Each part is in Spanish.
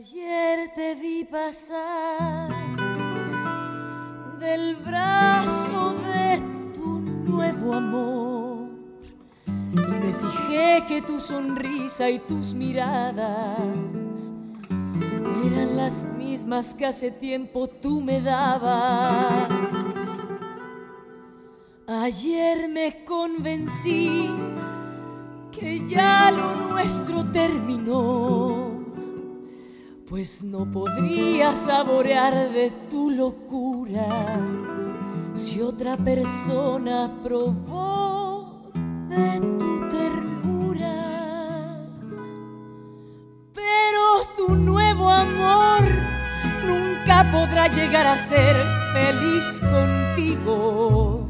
Ayer te vi pasar del brazo de tu nuevo amor y me fijé que tu sonrisa y tus miradas eran las mismas que hace tiempo tú me dabas. Ayer me convencí que ya lo nuestro terminó, pues no podría saborear de tu locura si otra persona probó de tu ternura. Pero tu nuevo amor nunca podrá llegar a ser feliz contigo,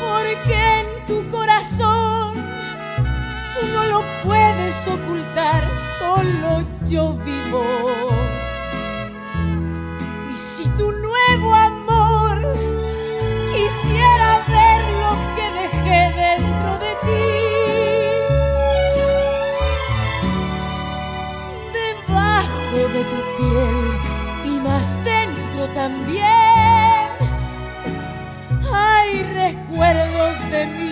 porque en tu corazón puedes ocultar, solo yo vivo. Y si tu nuevo amor quisiera ver lo que dejé dentro de ti, debajo de tu piel y más dentro también, hay recuerdos de mí